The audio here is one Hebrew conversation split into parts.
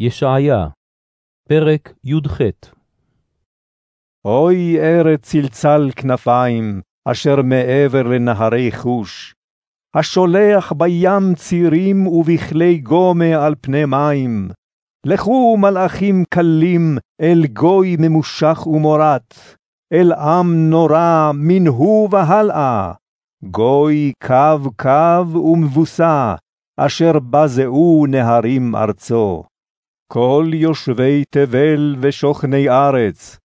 ישעיה, פרק י"ח אוי ארץ צלצל כנפיים, אשר מעבר לנהרי חוש, השולח בים צירים ובכלי גומה על פני מים. לכו מלאכים קלים אל גוי ממושך ומורת, אל עם נורא מנהו והלאה, גוי קו קו ומבוסה, אשר בזעו נהרים ארצו. כל יושבי תבל ושוכני ארץ,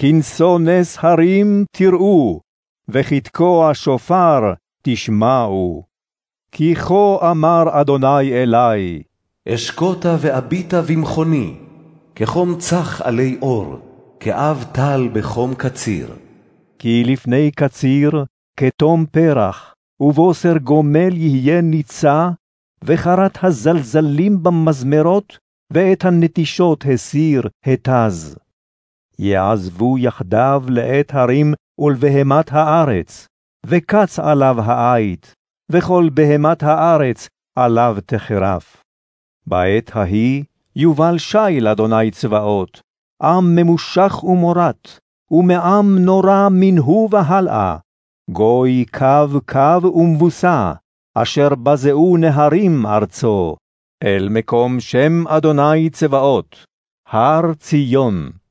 כנסו נס הרים תראו, וכתקוע שופר תשמעו. כי כה אמר אדוני אלי, אשקוטה ואביטה במכוני, כחום צח עלי אור, כאב טל בחום קציר. כי לפני קציר, כתום פרח, ובוסר גומל יהיה ניצה, וחרת הזלזלים במזמרות, ואת הנטישות הסיר התז. יעזבו יחדיו לעת הרים ולבהמת הארץ, וקץ עליו העית, וכל בהמת הארץ עליו תחרף. בעת ההיא יובל שי לאדוני צבאות, עם ממושך ומורת, ומעם נורא מנהו והלאה, גוי קו קו ומבוסה, אשר בזעו נהרים ארצו, אל מקום שם אדוני צבאות, הר ציון.